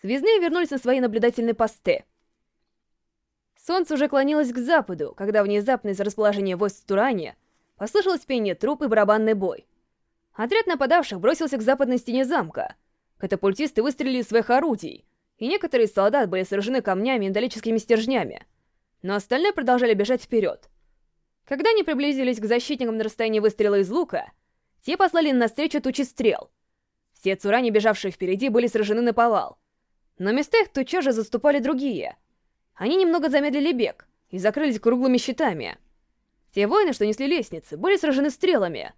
Связные вернулись на свои наблюдательные посты. Солнце уже клонилось к западу, когда внезапно из расположения войск в Туране послышалось пение труп и барабанный бой. Отряд нападавших бросился к западной стене замка. Катапультисты выстрелили из своих орудий, и некоторые из солдат были сражены камнями и металлическими стержнями, но остальные продолжали бежать вперед. Когда они приблизились к защитникам на расстоянии выстрела из лука, те послали навстречу тучи стрел. Все цурани, бежавшие впереди, были сражены на повал. Но места их тотчас же заступали другие. Они немного замедлили бег и закрылись круглыми щитами. Те воины, что несли лестницы, были сражены стрелами,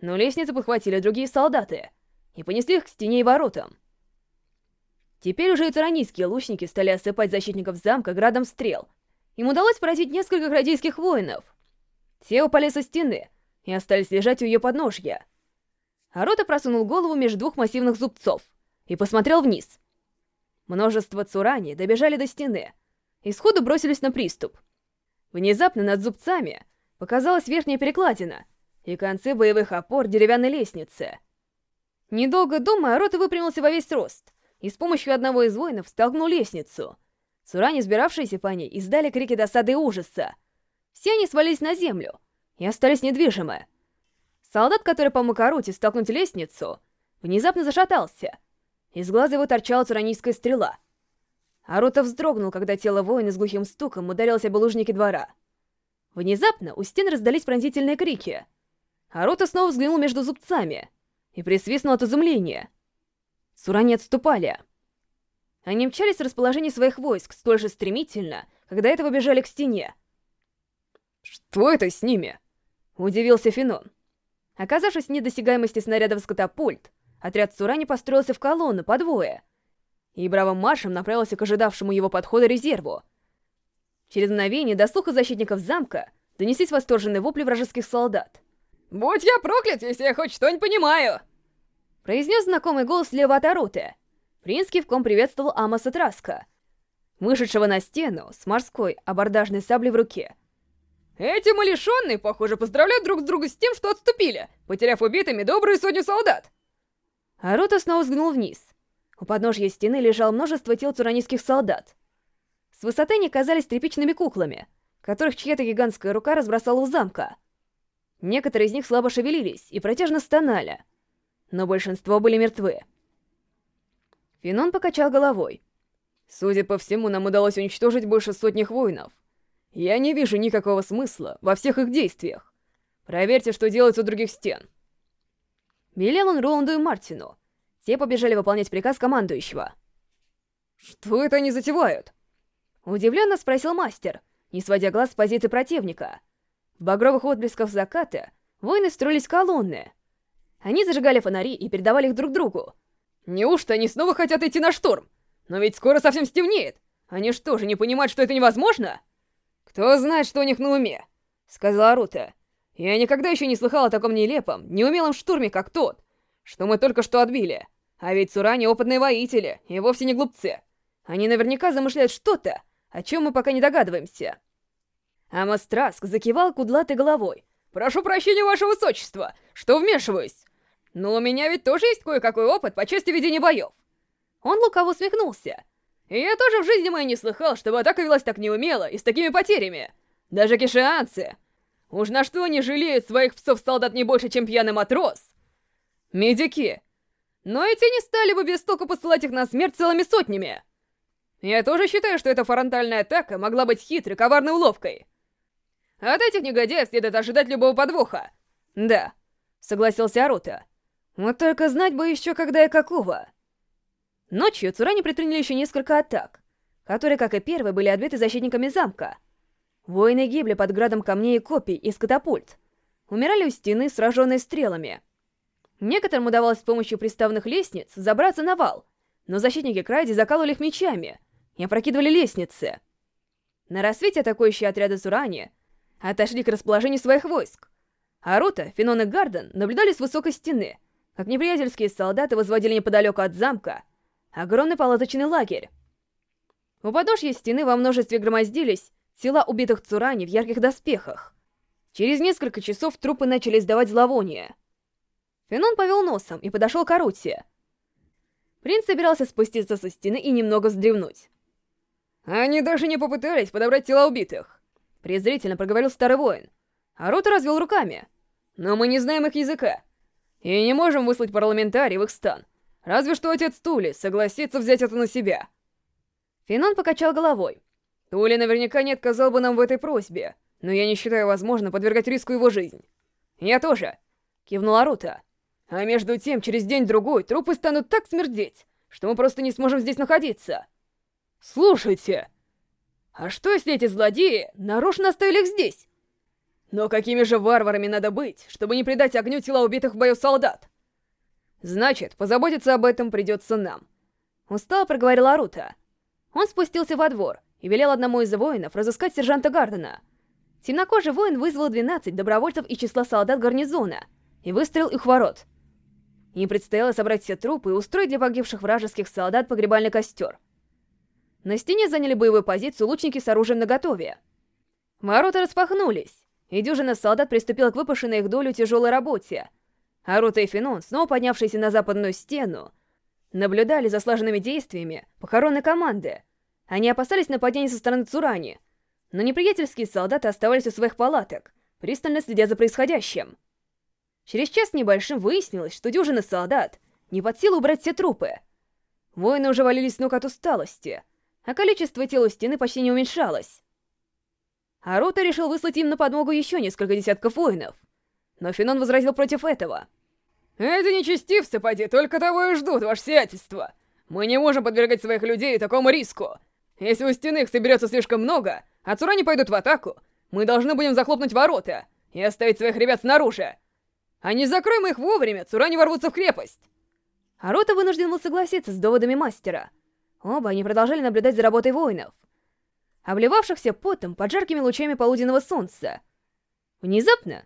но лестницы подхватили другие солдаты и понесли их к стене и воротам. Теперь уже и таранийские лучники стали осыпать защитников замка градом стрел. Им удалось поразить несколько градийских воинов. Те упали со стены и остались лежать у ее подножья. Арота просунул голову между двух массивных зубцов и посмотрел вниз. Множество цурани добежали до стены и сходу бросились на приступ. Внезапно над зубцами показалась верхняя перекладина и концы боевых опор деревянной лестницы. Недолго думая, Арота выпрямился во весь рост и с помощью одного из воинов столкнул лестницу. Цурани, сбиравшиеся по ней, издали крики досады и ужаса. Все они свалились на землю и остались недвижимы. Солдат, который помог Аруте столкнуть лестницу, внезапно зашатался. Из глаза его торчала цуранийская стрела. Арута вздрогнул, когда тело воина с глухим стуком ударилось об лужники двора. Внезапно у стен раздались пронзительные крики. Арута снова взглянул между зубцами и присвистнул от изумления. Цурани отступали. Они мчались в расположении своих войск столь же стремительно, когда этого бежали к стене. «Что это с ними?» — удивился Фенон. Оказавшись в недосягаемости снарядов с катапульт, отряд Цурани построился в колонну по двое и бравым маршем направился к ожидавшему его подхода резерву. Через мгновение до слуха защитников замка донеслись восторженные вопли вражеских солдат. «Будь я проклят, если я хоть что-нибудь понимаю!» Произнес знакомый голос слева от Аруты. Принц кивком приветствовал Амоса Траска, вышедшего на стену с морской абордажной саблей в руке. Эти малишенные, похоже, поздравляют друг с другом с тем, что отступили, потеряв убитыми добрую сотню солдат. Арута снова взглянул вниз. У подножья стены лежало множество тел цуранийских солдат. С высоты они казались тряпичными куклами, которых чья-то гигантская рука разбросала у замка. Некоторые из них слабо шевелились и протяжно стонали, но большинство были мертвы. Финон покачал головой. Судя по всему, нам удалось уничтожить больше сотни воинов. Я не вижу никакого смысла во всех их действиях. Проверьте, что делается у других стен. Велел он Роланду и Мартину. Те побежали выполнять приказ командующего. «Что это они затевают?» Удивленно спросил мастер, не сводя глаз с позиции противника. В багровых отблесках заката воины строились колонны. Они зажигали фонари и передавали их друг другу. «Неужто они снова хотят идти на штурм? Но ведь скоро совсем стемнеет. Они что же, не понимают, что это невозможно?» «Кто знает, что у них на уме?» — сказала Рута. «Я никогда еще не слыхал о таком нелепом, неумелом штурме, как тот, что мы только что отбили. А ведь Цурани опытные воители, и вовсе не глупцы. Они наверняка замышляют что-то, о чем мы пока не догадываемся». Амос Траск закивал кудлатой головой. «Прошу прощения, ваше высочество, что вмешиваюсь. Но у меня ведь тоже есть кое-какой опыт по части ведения боев». Он лукаво усмехнулся. И я тоже в жизни моей не слыхал, чтобы атака велась так неумело и с такими потерями. Даже кишианцы. Уж на что они жалеют своих псов-солдат не больше, чем пьяный матрос? Медики. Но эти не стали бы без толку посылать их на смерть целыми сотнями. Я тоже считаю, что эта фронтальная атака могла быть хитрой, коварной уловкой. От этих негодяев следует ожидать любого подвоха. Да, согласился Арута. Вот только знать бы еще, когда и какого. Ночью Цурани предприняли еще несколько атак, которые, как и первые, были отбиты защитниками замка. Воины гибли под градом камней и копий из катапульт. Умирали у стены, сраженные стрелами. Некоторым удавалось с помощью приставных лестниц забраться на вал, но защитники Крайди закалывали их мечами и опрокидывали лестницы. На рассвете атакующие отряды Цурани отошли к расположению своих войск. Арута, Фенон и Гарден наблюдали с высокой стены, как неприятельские солдаты возводили неподалеку от замка огромный палаточный лагерь. У подножья стены во множестве громоздились тела убитых Цурани в ярких доспехах. Через несколько часов трупы начали издавать зловоние. Фенон повел носом и подошел к Аруте. Принц собирался спуститься со стены и немного вздремнуть. «Они даже не попытались подобрать тела убитых!» Презрительно проговорил старый воин. А Рота развел руками. «Но мы не знаем их языка. И не можем выслать парламентарий в их стан. Разве что отец Тули согласится взять это на себя». Финон покачал головой. «Тули наверняка не отказал бы нам в этой просьбе, но я не считаю возможным подвергать риску его жизнь». «Я тоже», — кивнула Рута. «А между тем, через день-другой трупы станут так смердеть, что мы просто не сможем здесь находиться». «Слушайте, а что если эти злодеи нарочно оставили их здесь? Но какими же варварами надо быть, чтобы не предать огню тела убитых в бою солдат? Значит, позаботиться об этом придется нам. Устало проговорила Арута. Он спустился во двор и велел одному из воинов разыскать сержанта Гардена. Темнокожий воин вызвал 12 добровольцев из числа солдат гарнизона и выстрелил их в ворот. Им предстояло собрать все трупы и устроить для погибших вражеских солдат погребальный костер. На стене заняли боевую позицию лучники с оружием наготове. Ворота распахнулись, и дюжина солдат приступила к выпавшей их долю тяжелой работе. Арута и Фенон, снова поднявшиеся на западную стену, наблюдали за слаженными действиями похоронной команды. Они опасались нападения со стороны Цурани, но неприятельские солдаты оставались у своих палаток, пристально следя за происходящим. Через час небольшим выяснилось, что дюжина солдат не под силу убрать все трупы. Воины уже валились с ног от усталости — а количество тел у стены почти не уменьшалось. Арута решил выслать им на подмогу еще несколько десятков воинов. Но Фенон возразил против этого. «Это нечестивцы, поди, только того и ждут, ваше сиятельство. Мы не можем подвергать своих людей такому риску. Если у стены их соберется слишком много, а Цурани пойдут в атаку, мы должны будем захлопнуть ворота и оставить своих ребят снаружи. А не закроем их вовремя, Цурани ворвутся в крепость». Арута вынужден был согласиться с доводами мастера — Оба они продолжали наблюдать за работой воинов, обливавшихся потом под жаркими лучами полуденного солнца. Внезапно,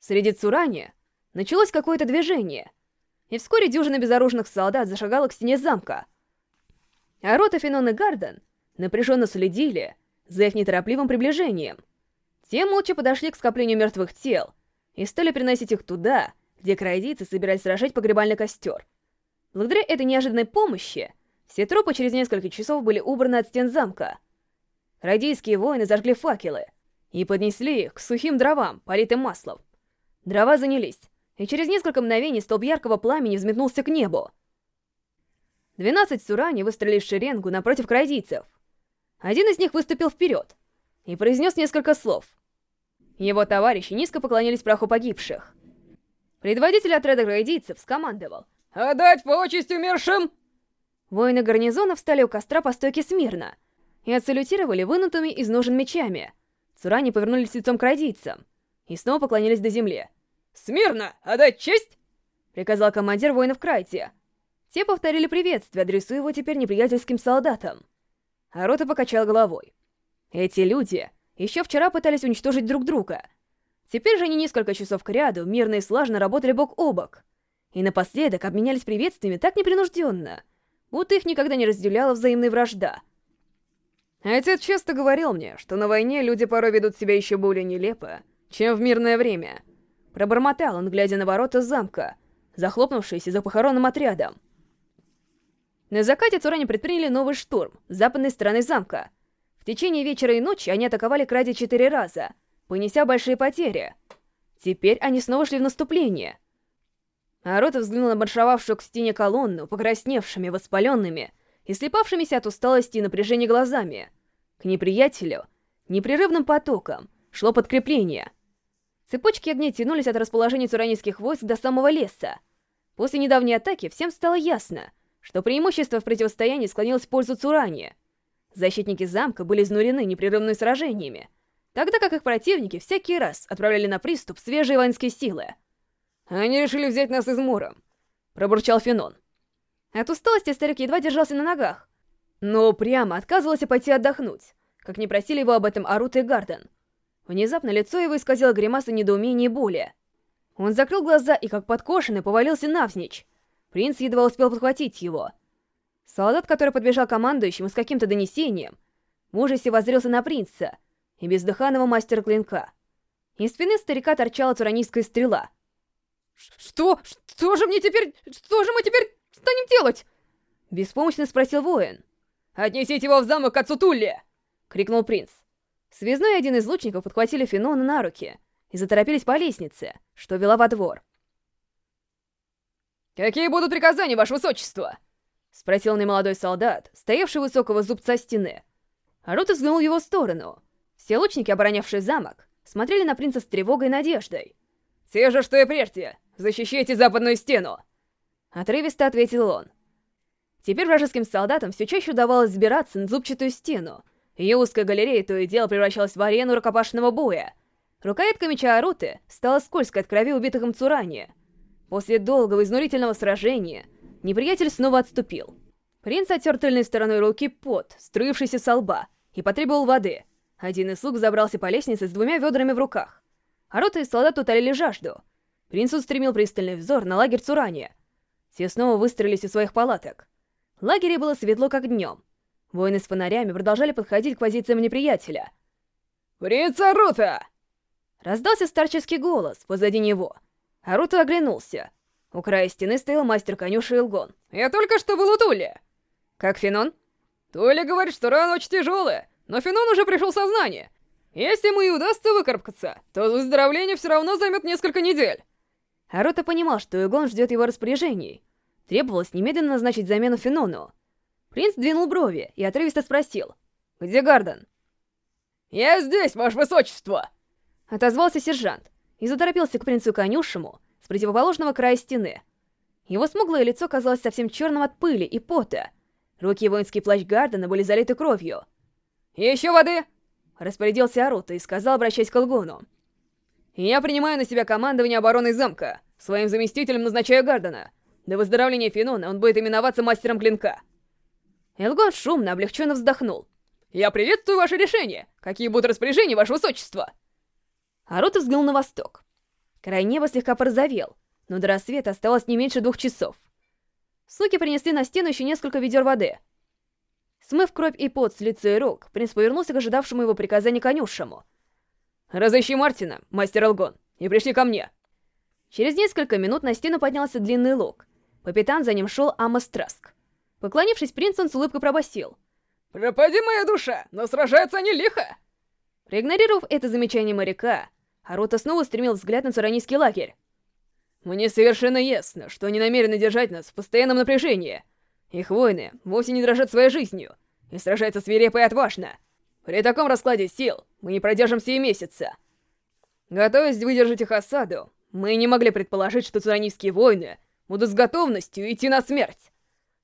среди Цурани, началось какое-то движение, и вскоре дюжина безоружных солдат зашагала к стене замка. А рота Фенон и Гарден напряженно следили за их неторопливым приближением. Те молча подошли к скоплению мертвых тел и стали приносить их туда, где крайдийцы собирались сражать погребальный костер. Благодаря этой неожиданной помощи все трупы через несколько часов были убраны от стен замка. Радийские воины зажгли факелы и поднесли их к сухим дровам, политым маслом. Дрова занялись, и через несколько мгновений столб яркого пламени взметнулся к небу. Двенадцать сурани выстрелили в шеренгу напротив крайдийцев. Один из них выступил вперед и произнес несколько слов. Его товарищи низко поклонились праху погибших. Предводитель отряда крайдийцев скомандовал «Отдать почесть умершим!» Воины гарнизона встали у костра по стойке смирно и отсалютировали вынутыми из ножен мечами. Цурани повернулись лицом к радийцам и снова поклонились до земли. «Смирно! Отдать честь!» — приказал командир воинов Крайте. Те повторили приветствие, адресуя его теперь неприятельским солдатам. А рота покачал головой. Эти люди еще вчера пытались уничтожить друг друга. Теперь же они несколько часов кряду мирно и слажно работали бок о бок. И напоследок обменялись приветствиями так непринужденно — будто их никогда не разделяла взаимная вражда. Отец часто говорил мне, что на войне люди порой ведут себя еще более нелепо, чем в мирное время. Пробормотал он, глядя на ворота замка, захлопнувшиеся за похоронным отрядом. На закате Цуране предприняли новый штурм с западной стороны замка. В течение вечера и ночи они атаковали Кради четыре раза, понеся большие потери. Теперь они снова шли в наступление — Арота взглянул на маршировавшую к стене колонну, покрасневшими, воспаленными и слепавшимися от усталости и напряжения глазами. К неприятелю, непрерывным потоком, шло подкрепление. Цепочки огней тянулись от расположения туранийских войск до самого леса. После недавней атаки всем стало ясно, что преимущество в противостоянии склонилось в пользу Цурани. Защитники замка были изнурены непрерывными сражениями, тогда как их противники всякий раз отправляли на приступ свежие воинские силы. Они решили взять нас измором, пробурчал Фенон. От усталости старик едва держался на ногах, но прямо отказывался пойти отдохнуть, как не просили его об этом Арут и Гарден. Внезапно лицо его исказило гримаса недоумения и боли. Он закрыл глаза и, как подкошенный, повалился навзничь. Принц едва успел подхватить его. Солдат, который подбежал командующему с каким-то донесением, в ужасе воззрелся на принца и бездыханного мастера клинка. Из спины старика торчала туранийская стрела — что? Что же мне теперь... Что же мы теперь станем делать? Беспомощно спросил воин. «Отнесите его в замок к отцу Тулли!» — крикнул принц. Связной и один из лучников подхватили Фенона на руки и заторопились по лестнице, что вела во двор. «Какие будут приказания, ваше высочество?» — спросил немолодой солдат, стоявший высокого зубца стены. Арут взглянул в его сторону. Все лучники, оборонявшие замок, смотрели на принца с тревогой и надеждой. «Те же, что и прежде! Защищайте западную стену!» Отрывисто ответил он. Теперь вражеским солдатам все чаще удавалось сбираться на зубчатую стену. Ее узкая галерея то и дело превращалась в арену рукопашного боя. Рукоятка меча Аруты стала скользкой от крови убитых им Цурани. После долгого изнурительного сражения неприятель снова отступил. Принц оттер тыльной стороной руки пот, струившийся со лба, и потребовал воды. Один из слуг забрался по лестнице с двумя ведрами в руках. Арута и солдат утолили жажду. Принц устремил пристальный взор на лагерь Цурани. Все снова выстроились у своих палаток. В лагере было светло, как днем. Воины с фонарями продолжали подходить к позициям неприятеля. «Принц Арута!» Раздался старческий голос позади него. Арута оглянулся. У края стены стоял мастер конюши Илгон. «Я только что был у Тули!» «Как Фенон?» «Тули говорит, что рана очень тяжелая, но Фенон уже пришел в сознание. Если ему и удастся выкарабкаться, то выздоровление все равно займет несколько недель». Арута понимал, что Илгон ждет его распоряжений. Требовалось немедленно назначить замену Фенону. Принц двинул брови и отрывисто спросил. «Где Гарден?» «Я здесь, ваше высочество!» Отозвался сержант и заторопился к принцу конюшему с противоположного края стены. Его смуглое лицо казалось совсем черным от пыли и пота. Руки и воинский плащ Гардена были залиты кровью. «Еще воды!» Распорядился Арута и сказал, обращаясь к Алгону. «Я принимаю на себя командование обороной замка. Своим заместителем назначаю Гардена. До выздоровления Фенона он будет именоваться мастером клинка». Элгон шумно, облегченно вздохнул. «Я приветствую ваше решение! Какие будут распоряжения, ваше высочество?» Арута взглянул на восток. Край неба слегка порозовел, но до рассвета оставалось не меньше двух часов. Слуги принесли на стену еще несколько ведер воды. Смыв кровь и пот с лица и рук, принц повернулся к ожидавшему его приказания конюшему. «Разыщи Мартина, мастер Элгон, и пришли ко мне!» Через несколько минут на стену поднялся длинный лук. Пятам за ним шел Амос Траск. Поклонившись принцу, он с улыбкой пробасил. «Пропади моя душа, но сражаются они лихо!» Проигнорировав это замечание моряка, Арута снова стремил взгляд на царанийский лагерь. «Мне совершенно ясно, что они намерены держать нас в постоянном напряжении. Их воины вовсе не дрожат своей жизнью и сражаются свирепо и отважно. При таком раскладе сил мы не продержимся и месяца. Готовясь выдержать их осаду, мы не могли предположить, что царанийские воины будут с готовностью идти на смерть.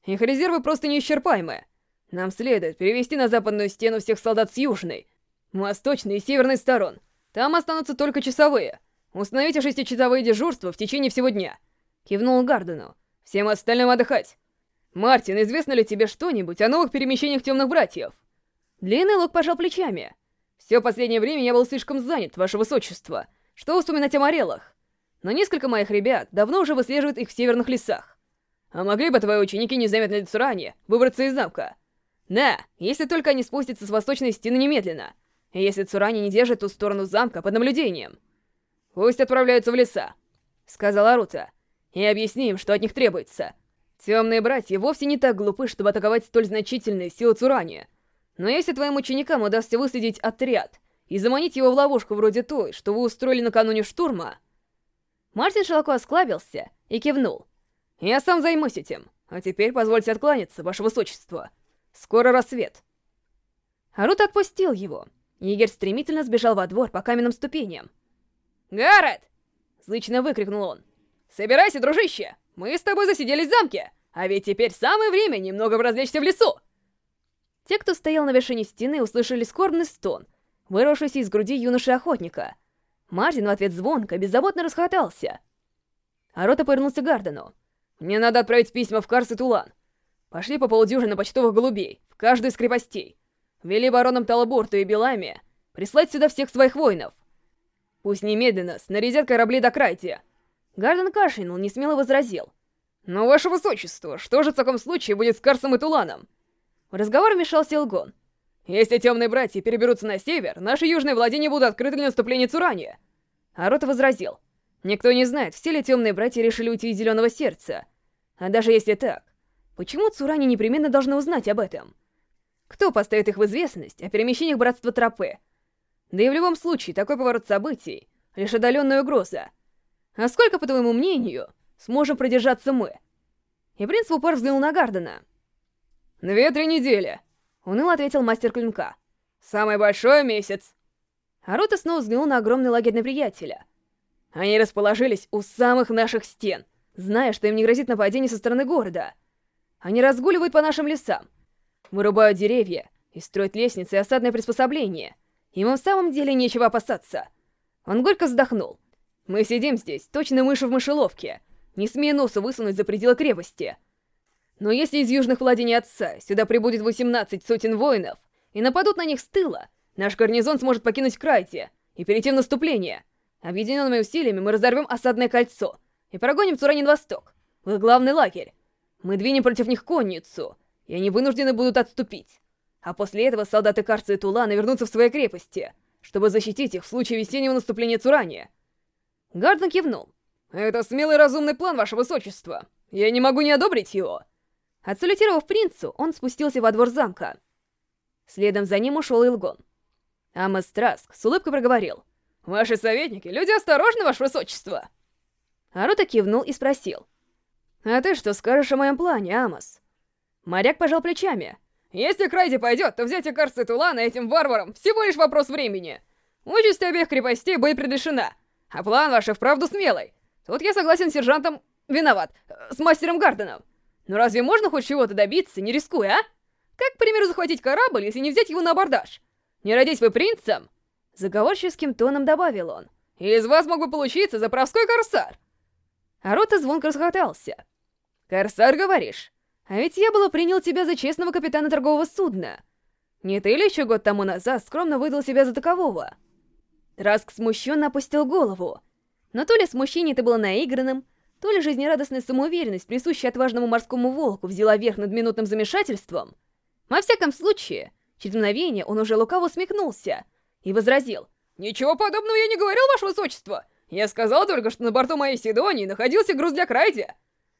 Их резервы просто неисчерпаемы. Нам следует перевести на западную стену всех солдат с южной, восточной и северной сторон. Там останутся только часовые. Установите шестичасовые дежурства в течение всего дня. Кивнул Гардену. Всем остальным отдыхать. Мартин, известно ли тебе что-нибудь о новых перемещениях темных братьев? Длинный лук пожал плечами. Все последнее время я был слишком занят, ваше высочество, что вспоминать о морелах. Но несколько моих ребят давно уже выслеживают их в северных лесах. А могли бы твои ученики незаметно ранее выбраться из замка? Да, если только они спустятся с восточной стены немедленно. Если Цурани не держит ту сторону замка под наблюдением. Пусть отправляются в леса, — сказала Арута. И объясни им, что от них требуется. Темные братья вовсе не так глупы, чтобы атаковать столь значительные силы Цурани. Но если твоим ученикам удастся выследить отряд и заманить его в ловушку вроде той, что вы устроили накануне штурма... Мартин широко осклабился и кивнул. Я сам займусь этим. А теперь позвольте откланяться, ваше высочество. Скоро рассвет. Арут отпустил его. Егерь стремительно сбежал во двор по каменным ступеням. «Гаррет!» — зычно выкрикнул он. «Собирайся, дружище! Мы с тобой засиделись в замке, а ведь теперь самое время немного развлечься в лесу!» Те, кто стоял на вершине стены, услышали скорбный стон, вырвавшийся из груди юноши-охотника. Мартин в ответ звонко, беззаботно расхватался. Арота повернулся к Гардену. Мне надо отправить письма в Карс и Тулан. Пошли по полдюжины почтовых голубей, в каждую из крепостей. Вели баронам Талабурту и Белами прислать сюда всех своих воинов. Пусть немедленно снарядят корабли до Крайте. Гарден кашлянул, не смело возразил. «Но, ваше высочество, что же в таком случае будет с Карсом и Туланом?» В разговор вмешался Илгон. «Если темные братья переберутся на север, наши южные владения будут открыты для наступления Цурани!» Арота возразил. «Никто не знает, все ли темные братья решили уйти из Зеленого Сердца. А даже если так, Почему Цурани непременно должны узнать об этом? Кто поставит их в известность о перемещениях Братства Тропы? Да и в любом случае, такой поворот событий — лишь отдаленная угроза. А сколько, по твоему мнению, сможем продержаться мы? И принц в упор взглянул на Гардена. «Две-три недели», — уныло ответил мастер клинка. «Самый большой месяц». Арута снова взглянул на огромный лагерь неприятеля. Они расположились у самых наших стен, зная, что им не грозит нападение со стороны города. Они разгуливают по нашим лесам, вырубают деревья и строят лестницы и осадное приспособление. Им в самом деле нечего опасаться. Он горько вздохнул. Мы сидим здесь, точно мыши в мышеловке, не смея носу высунуть за пределы крепости. Но если из южных владений отца сюда прибудет 18 сотен воинов и нападут на них с тыла, наш гарнизон сможет покинуть Крайте и перейти в наступление. Объединенными усилиями мы разорвем осадное кольцо и прогоним Цуранин-Восток, в их главный лагерь. Мы двинем против них конницу, и они вынуждены будут отступить. А после этого солдаты Карца и Тулана вернутся в свои крепости, чтобы защитить их в случае весеннего наступления Цурани. Гарден кивнул. «Это смелый разумный план, ваше высочество. Я не могу не одобрить его». Отсалютировав принцу, он спустился во двор замка. Следом за ним ушел Илгон. Амос Траск с улыбкой проговорил. «Ваши советники, люди осторожны, ваше высочество!» Арута кивнул и спросил. «А ты что скажешь о моем плане, Амос?» Моряк пожал плечами. «Если Крайди пойдет, то взять Икарса Тулана этим варварам всего лишь вопрос времени. Участь обеих крепостей будет предрешена, а план ваш и вправду смелый. Тут я согласен с сержантом... Виноват, с мастером Гарденом. Но разве можно хоть чего-то добиться, не рискуя, а? Как, к примеру, захватить корабль, если не взять его на абордаж? Не родись вы принцем!» Заговорческим тоном добавил он. «Из вас мог бы получиться заправской корсар!» Рота звонко расхотался. «Корсар, говоришь? А ведь я было принял тебя за честного капитана торгового судна. Не ты ли еще год тому назад скромно выдал себя за такового?» Раск смущенно опустил голову. Но то ли смущение это было наигранным, то ли жизнерадостная самоуверенность, присущая отважному морскому волку, взяла верх над минутным замешательством. Во всяком случае, через мгновение он уже лукаво усмехнулся и возразил. «Ничего подобного я не говорил, ваше высочество! Я сказал только, что на борту моей Сидонии находился груз для Крайди.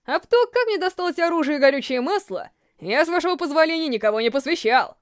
А в то, как мне досталось оружие и горючее масло, я, с вашего позволения, никого не посвящал.